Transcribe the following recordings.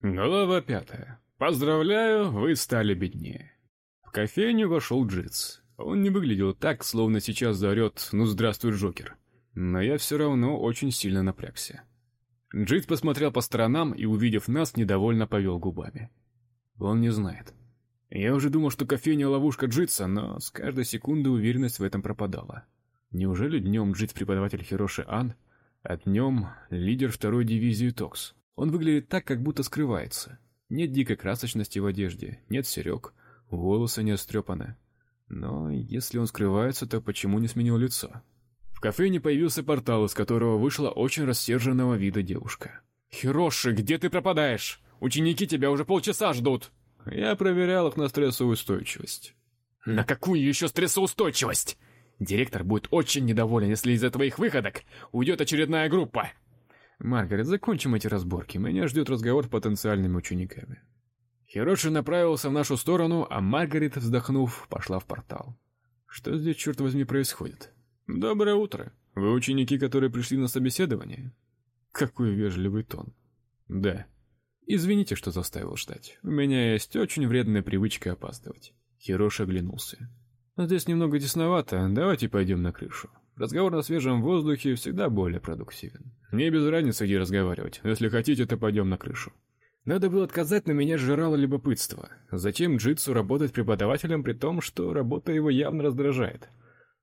Глава пятая. Поздравляю, вы стали беднее. В кофейню вошел Джитс. Он не выглядел так, словно сейчас заорет «Ну здравствуй, Джокер». Но я все равно очень сильно напрягся. Джитс посмотрел по сторонам и, увидев нас, недовольно повел губами. Он не знает. Я уже думал, что кофейня ловушка Джитса, но с каждой секунды уверенность в этом пропадала. Неужели днем Джитс преподаватель Хироши Ан, а днем лидер второй дивизии Токс? Он выглядит так, как будто скрывается. Нет дикой красочности в одежде, нет серег, волосы не острепаны. Но если он скрывается, то почему не сменил лицо? В кафе не появился портал, из которого вышла очень рассерженного вида девушка. «Хироши, где ты пропадаешь? Ученики тебя уже полчаса ждут!» Я проверял их на стрессоустойчивость. «На какую еще стрессоустойчивость? Директор будет очень недоволен, если из-за твоих выходок уйдет очередная группа!» Маргарет, закончим эти разборки. Меня ждет разговор с потенциальными учениками. Хироши направился в нашу сторону, а Маргарет, вздохнув, пошла в портал. Что здесь черт возьми происходит? Доброе утро. Вы ученики, которые пришли на собеседование? Какой вежливый тон. Да. Извините, что заставил ждать. У меня есть очень вредная привычка опаздывать. Хироши оглянулся. Здесь немного тесновато. Давайте пойдем на крышу. Разговор на свежем воздухе всегда более продуктивен. Мне без разницы, где разговаривать. Если хотите, то пойдем на крышу. Надо было отказать, но меня сжирало любопытство. Зачем Джитсу работать преподавателем при том, что работа его явно раздражает?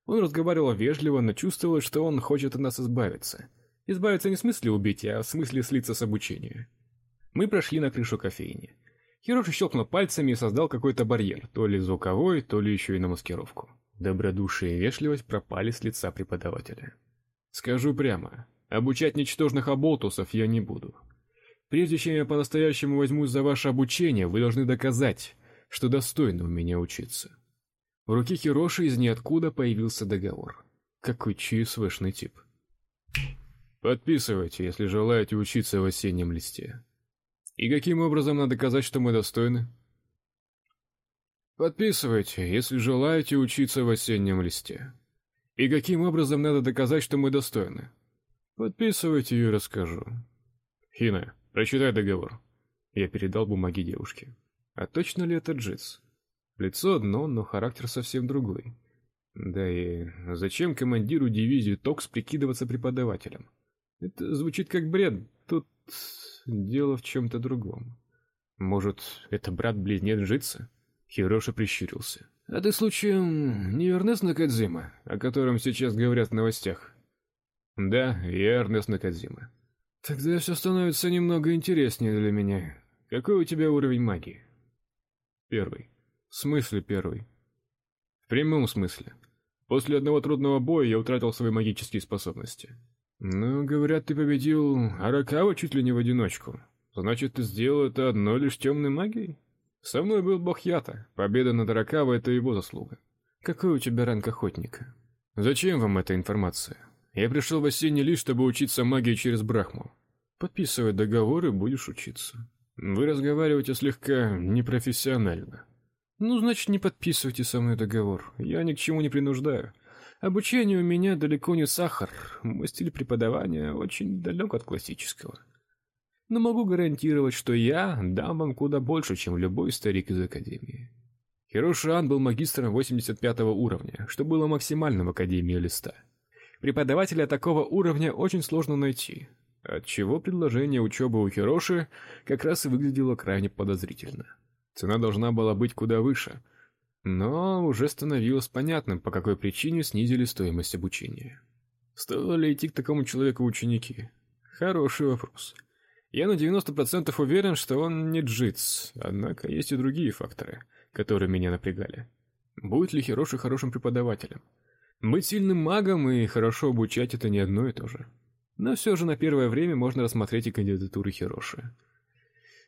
Он разговаривал вежливо, но чувствовал, что он хочет от нас избавиться. Избавиться не в смысле убить, а в смысле слиться с обучения. Мы прошли на крышу кофейни. Хироши щелкнул пальцами и создал какой-то барьер, то ли звуковой, то ли еще и на маскировку. Добродушие и вежливость пропали с лица преподавателя. Скажу прямо, обучать ничтожных оболтусов я не буду. Прежде чем я по-настоящему возьмусь за ваше обучение, вы должны доказать, что достойны у меня учиться. В руке Хироши из ниоткуда появился договор. Какой ЧСВшный тип. Подписывайте, если желаете учиться в осеннем листе. И каким образом надо доказать, что мы достойны? Подписывайте, если желаете учиться в осеннем листе. И каким образом надо доказать, что мы достойны? Подписывайте и расскажу. Хина, прочитай договор. Я передал бумаги девушке. А точно ли это Джитс? Лицо одно, но характер совсем другой. Да и зачем командиру дивизии Токс прикидываться преподавателем? Это звучит как бред. Тут дело в чем то другом. Может, это брат-близнец Джитса? Хироши прищурился. А ты случаем не Эрнест Накадзима, о котором сейчас говорят в новостях? Да, я Эрнест Накадзима. Тогда все становится немного интереснее для меня. Какой у тебя уровень магии? Первый. В смысле первый? В прямом смысле. После одного трудного боя я утратил свои магические способности. Ну, говорят, ты победил Аракава чуть ли не в одиночку. Значит, ты сделал это одной лишь темной магией? Со мной был бог Ята. Победа над Аракава это его заслуга. Какой у тебя ранг охотника? Зачем вам эта информация? Я пришел в осенний лишь, чтобы учиться магии через Брахму. Подписывай договор и будешь учиться. Вы разговариваете слегка непрофессионально. Ну, значит, не подписывайте со мной договор. Я ни к чему не принуждаю. Обучение у меня далеко не сахар. Мой стиль преподавания очень далек от классического но могу гарантировать, что я дам вам куда больше, чем любой старик из академии. Хирошиан был магистром 85 уровня, что было максимально в академии Листа. Преподавателя такого уровня очень сложно найти, отчего предложение учебы у Хироши как раз и выглядело крайне подозрительно. Цена должна была быть куда выше, но уже становилось понятным, по какой причине снизили стоимость обучения. Стоило ли идти к такому человеку ученики? Хороший вопрос. Я на 90% уверен, что он не джитс, однако есть и другие факторы, которые меня напрягали. Будет ли Хироши хорошим преподавателем? Быть сильным магом и хорошо обучать это не одно и то же. Но все же на первое время можно рассмотреть и кандидатуру Хироши.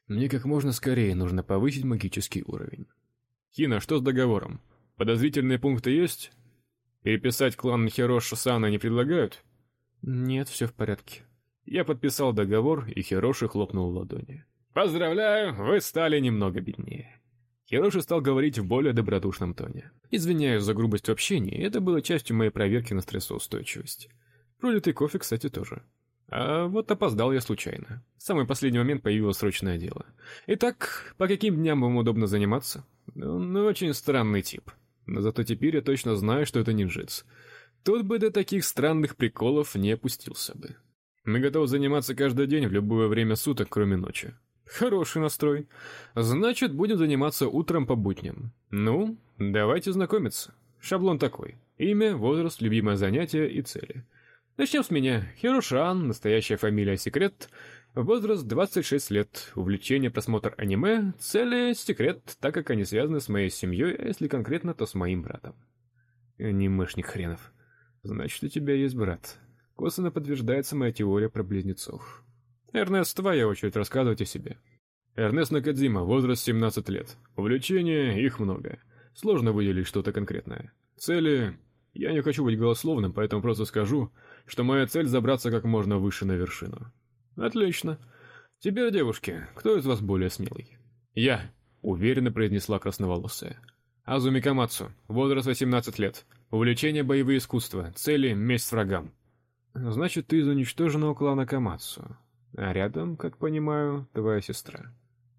Мне как можно скорее нужно повысить магический уровень. Хина, что с договором? Подозрительные пункты есть? Переписать клан Хироши Сана не предлагают? Нет, все в порядке. Я подписал договор, и Хироши хлопнул в ладони. Поздравляю, вы стали немного беднее. Хироши стал говорить в более добродушном тоне. Извиняюсь за грубость в общении, это было частью моей проверки на стрессоустойчивость. Пролитый кофе, кстати, тоже. А вот опоздал я случайно. В самый последний момент появилось срочное дело. Итак, по каким дням вам удобно заниматься? Ну, очень странный тип. Но зато теперь я точно знаю, что это не джитс. Тут бы до таких странных приколов не опустился бы. Мы готовы заниматься каждый день в любое время суток, кроме ночи. Хороший настрой. Значит, будем заниматься утром по будням. Ну, давайте знакомиться. Шаблон такой: имя, возраст, любимое занятие и цели. Начнем с меня. Хирошан, настоящая фамилия Секрет, возраст 26 лет, увлечение просмотр аниме, цели секрет, так как они связаны с моей семьей, а если конкретно, то с моим братом. Анимешник хренов. Значит, у тебя есть брат. Косвенно подтверждается моя теория про близнецов. Эрнест, твоя очередь рассказывать о себе. Эрнест Накадзима, возраст 17 лет. Увлечения их много. Сложно выделить что-то конкретное. Цели я не хочу быть голословным, поэтому просто скажу, что моя цель забраться как можно выше на вершину. Отлично. Теперь, девушки, кто из вас более смелый? Я, уверенно произнесла красноволосая. Азуми Камацу, возраст 18 лет. Увлечение боевые искусства, цели месть врагам. Значит, ты из уничтоженного клана Камацу. А рядом, как понимаю, твоя сестра.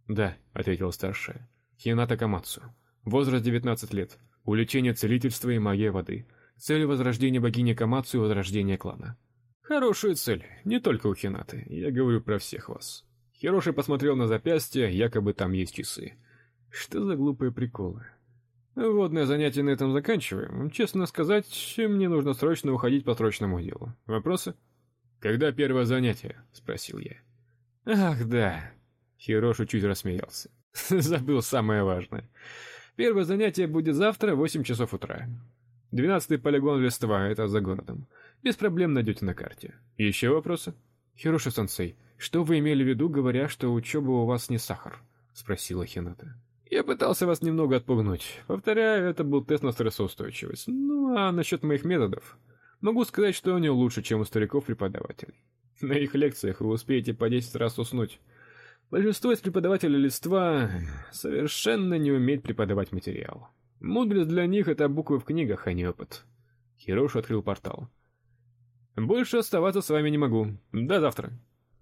Да, ответила старшая. Хината Камацу. Возраст 19 лет. Увлечение целительства и магия воды. Цель возрождения богини Камацу и возрождения клана. Хорошая цель, не только у Хинаты. Я говорю про всех вас. Хироши посмотрел на запястье, якобы там есть часы. Что за глупые приколы? Водное занятие на этом заканчиваем. Честно сказать, мне нужно срочно уходить по срочному делу. Вопросы? Когда первое занятие? спросил я. Ах, да. Хироши чуть рассмеялся. Забыл самое важное. Первое занятие будет завтра в 8 часов утра. Двенадцатый полигон листва это за городом. Без проблем найдете на карте. Еще вопросы? Хироши-сенсей, что вы имели в виду, говоря, что учеба у вас не сахар? спросила Хината. Я пытался вас немного отпугнуть. Повторяю, это был тест на стрессоустойчивость. Ну, а насчет моих методов, могу сказать, что они лучше, чем у стариков-преподавателей. На их лекциях вы успеете по 10 раз уснуть. Большинство из преподавателей листва совершенно не умеет преподавать материал. Мудрость для них это буквы в книгах, а не опыт. Хирош открыл портал. Больше оставаться с вами не могу. До завтра.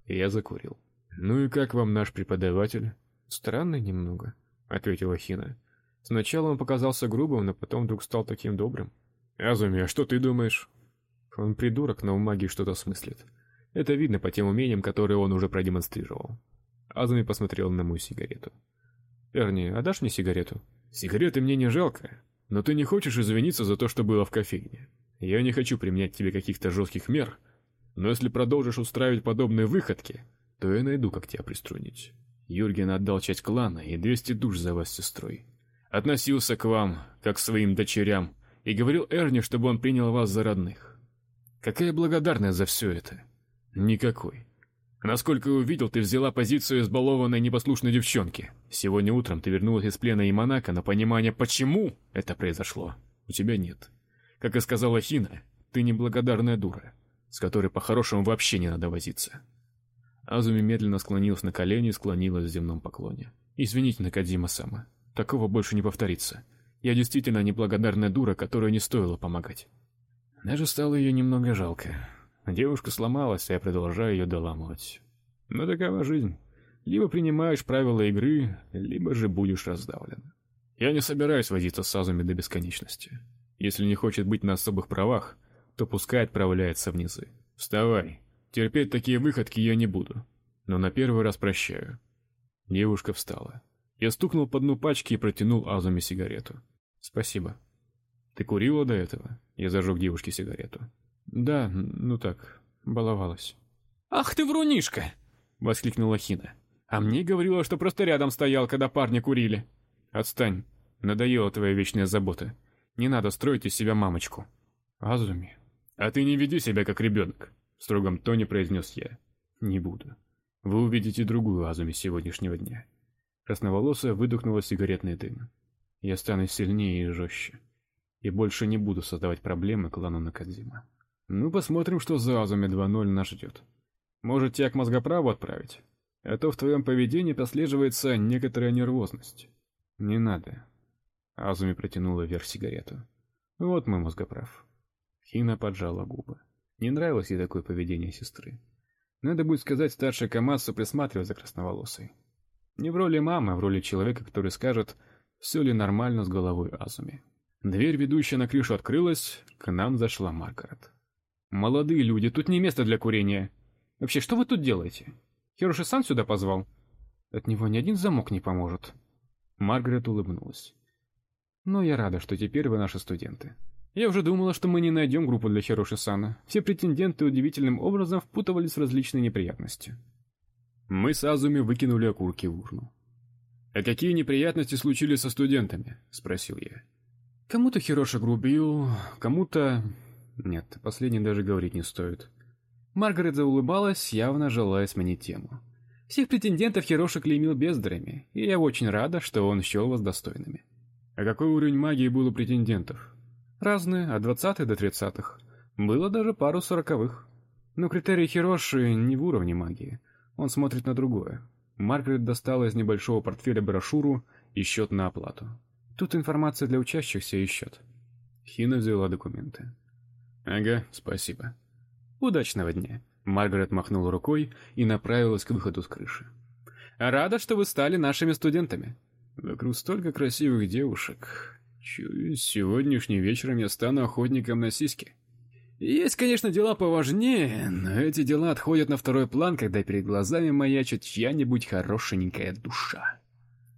Я закурил. Ну и как вам наш преподаватель? Странный немного, ответила Хина. Сначала он показался грубым, но потом вдруг стал таким добрым. Азуми, а что ты думаешь? Он придурок, но в магии что-то смыслит. Это видно по тем умениям, которые он уже продемонстрировал. Азуми посмотрел на мою сигарету. Эрни, а дашь мне сигарету? Сигареты мне не жалко, но ты не хочешь извиниться за то, что было в кофейне. Я не хочу применять тебе каких-то жестких мер, но если продолжишь устраивать подобные выходки, то я найду, как тебя приструнить. Юрген отдал часть клана и 200 душ за вас с сестрой. Относился к вам как к своим дочерям и говорил Эрни, чтобы он принял вас за родных. Какая благодарность за все это? Никакой. Насколько я увидел, ты взяла позицию избалованной непослушной девчонки. Сегодня утром ты вернулась из плена Иманака, но понимания, почему это произошло, у тебя нет. Как и сказала Хина, ты неблагодарная дура, с которой по-хорошему вообще не надо возиться. Азуми медленно склонилась на колени склонилась в земном поклоне. Извините, Накадима-сама, такого больше не повторится. Я действительно неблагодарная дура, которой не стоило помогать. Даже стало ее немного жалко. Девушка сломалась, а я продолжаю ее доламывать. Но такова жизнь. Либо принимаешь правила игры, либо же будешь раздавлен. Я не собираюсь возиться с Азуми до бесконечности. Если не хочет быть на особых правах, то пускай отправляется в низы. Вставай. Терпеть такие выходки я не буду. Но на первый раз прощаю. Девушка встала. Я стукнул по дну пачки и протянул Азуми сигарету. Спасибо. Ты курила до этого? Я зажег девушке сигарету. Да, ну так, баловалась. Ах ты врунишка, воскликнула Хина. А мне говорила, что просто рядом стоял, когда парни курили. Отстань. Надоела твоя вечная забота. Не надо строить из себя мамочку. Азуми, а ты не веди себя как ребенок», — в строгом тоне произнес я. Не буду. Вы увидите другую Азуми сегодняшнего дня. Красноволосая выдохнула сигаретный дым. Я стану сильнее и жестче. И больше не буду создавать проблемы клану Накадзима. Ну, посмотрим, что за Азуми 2.0 нас ждет. Может, тебя к мозгоправу отправить? А то в твоем поведении прослеживается некоторая нервозность. Не надо. Азуми протянула вверх сигарету. Вот мой мозгоправ. Хина поджала губы. Не нравилось ей такое поведение сестры. Надо будет сказать старшей Камасу присматривать за красноволосой. Не в роли мамы, а в роли человека, который скажет, все ли нормально с головой Азуми. Дверь, ведущая на крышу, открылась, к нам зашла Маргарет. Молодые люди, тут не место для курения. Вообще, что вы тут делаете? Хироши-сан сюда позвал. От него ни один замок не поможет. Маргарет улыбнулась. Но я рада, что теперь вы наши студенты. Я уже думала, что мы не найдем группу для Хироши-сана. Все претенденты удивительным образом впутывались в различные неприятности. Мы с Азуми выкинули окурки в урну. «А какие неприятности случились со студентами?» — спросил я. «Кому-то Хироши грубил, кому-то...» Нет, последний даже говорить не стоит. Маргарет заулыбалась, явно желая сменить тему. Всех претендентов Хироши клеймил бездарями, и я очень рада, что он счел вас достойными. А какой уровень магии был у претендентов? Разные, от двадцатых до тридцатых. Было даже пару сороковых. Но критерий Хироши не в уровне магии. Он смотрит на другое. Маргарет достала из небольшого портфеля брошюру и счет на оплату. Тут информация для учащихся и счет. Хина взяла документы. Ага, спасибо. Удачного дня. Маргарет махнула рукой и направилась к выходу с крыши. Рада, что вы стали нашими студентами. Вокруг столько красивых девушек. Чую, вечером я стану охотником на сиськи. Есть, конечно, дела поважнее, но эти дела отходят на второй план, когда перед глазами маячит чья-нибудь хорошенькая душа.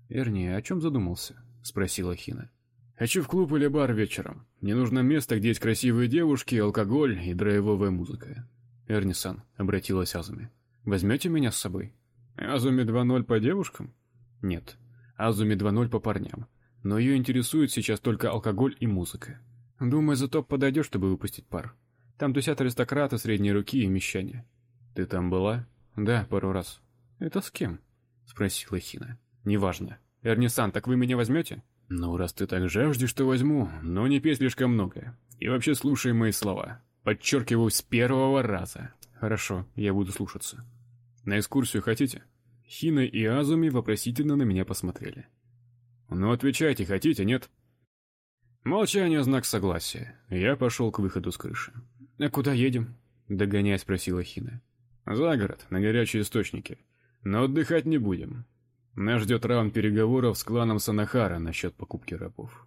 Эрни, о чем задумался? спросила Хина. Хочу в клуб или бар вечером. Мне нужно место, где есть красивые девушки, алкоголь и драйвовая музыка. Эрни-сан, обратилась Азуми. Возьмете меня с собой? Азуми 2.0 по девушкам? Нет. Азуми 2.0 по парням. Но ее интересует сейчас только алкоголь и музыка. Думаю, за топ подойдешь, чтобы выпустить пар. Там тусят аристократы средней руки и мещане. Ты там была? Да, пару раз. Это с кем? спросила Хина. Неважно. Эрнисан, так вы меня возьмете?» «Ну, раз ты так жаждешь, то возьму, но не пей слишком много. И вообще слушай мои слова. Подчеркиваю, с первого раза». «Хорошо, я буду слушаться». «На экскурсию хотите?» Хина и Азуми вопросительно на меня посмотрели. «Ну, отвечайте, хотите, нет?» Молчание знак согласия. Я пошел к выходу с крыши. А куда едем? догоняя спросила Хина. За город, на горячие источники. Но отдыхать не будем. Нас ждет раунд переговоров с кланом Санахара насчет покупки рабов.